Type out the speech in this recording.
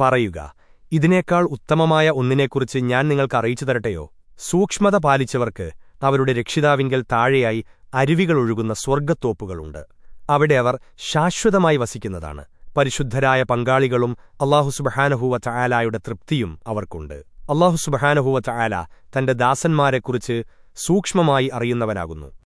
പറയുക ഇതിനേക്കാൾ ഉത്തമമായ ഒന്നിനെക്കുറിച്ച് ഞാൻ നിങ്ങൾക്ക് അറിയിച്ചു തരട്ടെയോ? സൂക്ഷ്മത പാലിച്ചവർക്ക് അവരുടെ രക്ഷിതാവിങ്കൽ താഴെയായി അരുവികളൊഴുകുന്ന സ്വർഗത്തോപ്പുകളുണ്ട്. അവിടെ അവർ ശാശ്വതമായി വസിക്കുന്നതാണ്. പരിശുദ്ധരായ പങ്കാളികളും അള്ളാഹുസുബഹാനഹൂവ ചായാലായുടെ തൃപ്തിയും അവർക്കുണ്ട്. അള്ളാഹുസുബഹാനഹൂവ ചായാല തന്റെ ദാസന്മാരെക്കുറിച്ച് സൂക്ഷ്മമായി അറിയുന്നവനാകുന്നു.